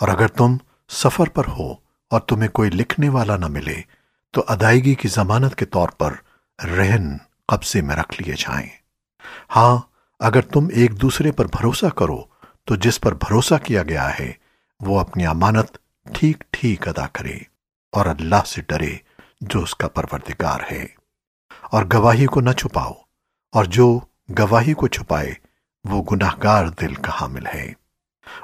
और अगर तुम सफ़र पर हो और तुम्हें कोई लिखने वाला न मिले तो अदायगी की जमानत के तौर पर रहन कब्जे में रख लिए जाएँ। हाँ, अगर तुम एक दूसरे पर भरोसा करो तो जिस पर भरोसा किया गया है, वो अपनी अमानत ठीक ठीक अदा करे और अल्लाह से डरे जो उसका परवरदिगार है। और गवाही को न छुपाओ, और जो गवाही को छुपाए, वो गुनाहगार दिल का हामिल है।